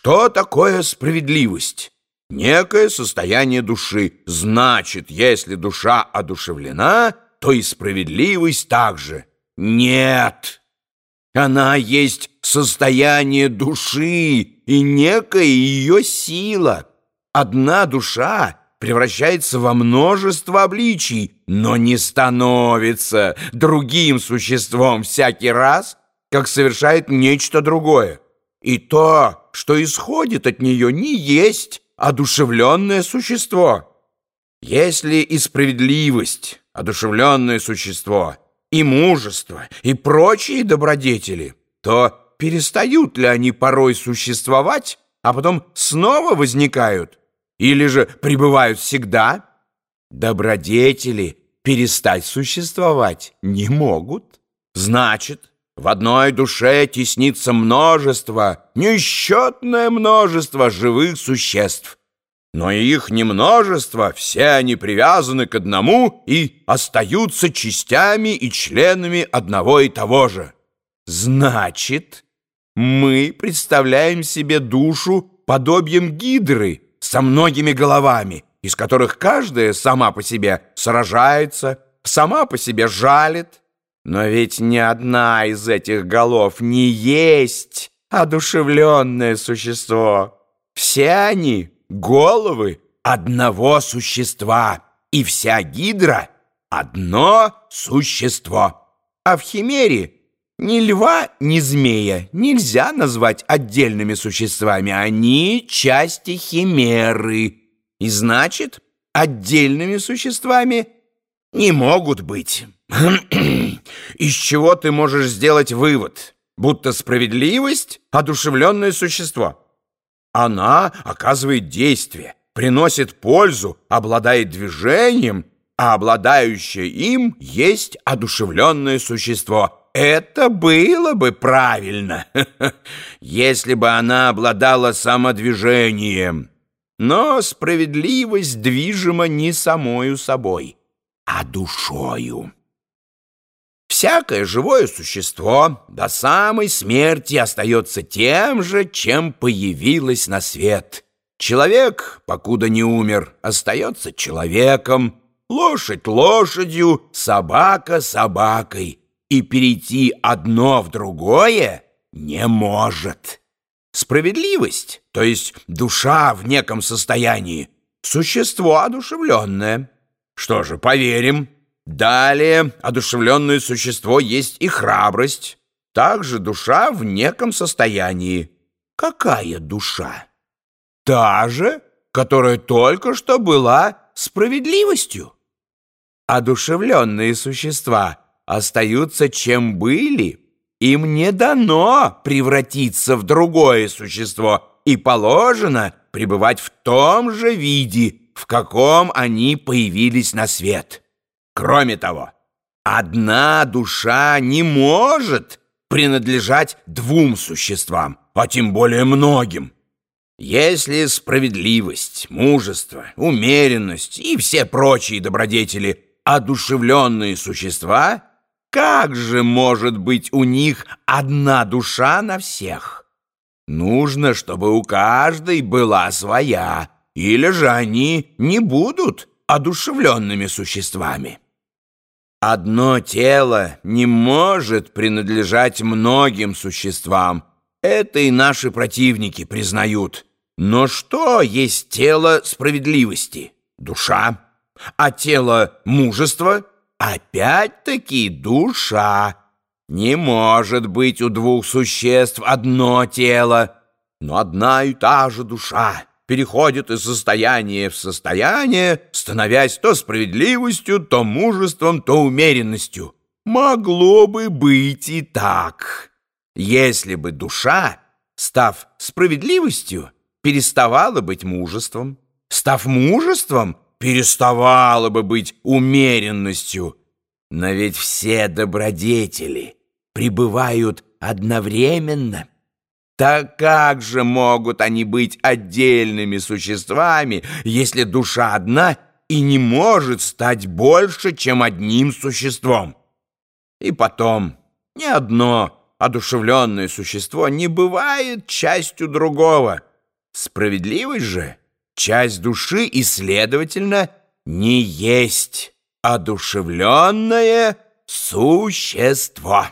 Что такое справедливость? Некое состояние души. Значит, если душа одушевлена, то и справедливость также. Нет! Она есть состояние души и некая ее сила. Одна душа превращается во множество обличий, но не становится другим существом всякий раз, как совершает нечто другое. И то, что исходит от нее, не есть одушевленное существо. Если и справедливость, одушевленное существо, и мужество, и прочие добродетели, то перестают ли они порой существовать, а потом снова возникают, или же пребывают всегда? Добродетели перестать существовать не могут. Значит, в одной душе теснится множество, несчетное множество живых существ. Но их не множество, все они привязаны к одному и остаются частями и членами одного и того же. Значит, мы представляем себе душу подобием гидры со многими головами, из которых каждая сама по себе сражается, сама по себе жалит, но ведь ни одна из этих голов не есть одушевленное существо. Все они — головы одного существа, и вся гидра — одно существо. А в химере ни льва, ни змея нельзя назвать отдельными существами. Они — части химеры, и значит, отдельными существами не могут быть». Из чего ты можешь сделать вывод, будто справедливость — одушевленное существо? Она оказывает действие, приносит пользу, обладает движением, а обладающее им есть одушевленное существо. Это было бы правильно, если бы она обладала самодвижением. Но справедливость движима не самою собой, а душою. Всякое живое существо до самой смерти остается тем же, чем появилось на свет. Человек, покуда не умер, остается человеком, лошадь лошадью, собака собакой, и перейти одно в другое не может. Справедливость, то есть душа в неком состоянии, существо одушевленное. Что же, поверим, Далее, одушевленное существо есть и храбрость. Также душа в неком состоянии. Какая душа? Та же, которая только что была справедливостью. Одушевленные существа остаются чем были. Им не дано превратиться в другое существо, и положено пребывать в том же виде, в каком они появились на свет. Кроме того, одна душа не может принадлежать двум существам, а тем более многим. Если справедливость, мужество, умеренность и все прочие добродетели — одушевленные существа, как же может быть у них одна душа на всех? Нужно, чтобы у каждой была своя, или же они не будут одушевленными существами. Одно тело не может принадлежать многим существам. Это и наши противники признают. Но что есть тело справедливости? Душа. А тело мужества? Опять-таки душа. Не может быть у двух существ одно тело, но одна и та же душа переходит из состояния в состояние, становясь то справедливостью, то мужеством, то умеренностью. Могло бы быть и так, если бы душа, став справедливостью, переставала быть мужеством, став мужеством, переставала бы быть умеренностью. Но ведь все добродетели пребывают одновременно – так как же могут они быть отдельными существами, если душа одна и не может стать больше, чем одним существом? И потом, ни одно одушевленное существо не бывает частью другого — Справедливость же — часть души и, следовательно, не есть одушевленное существо.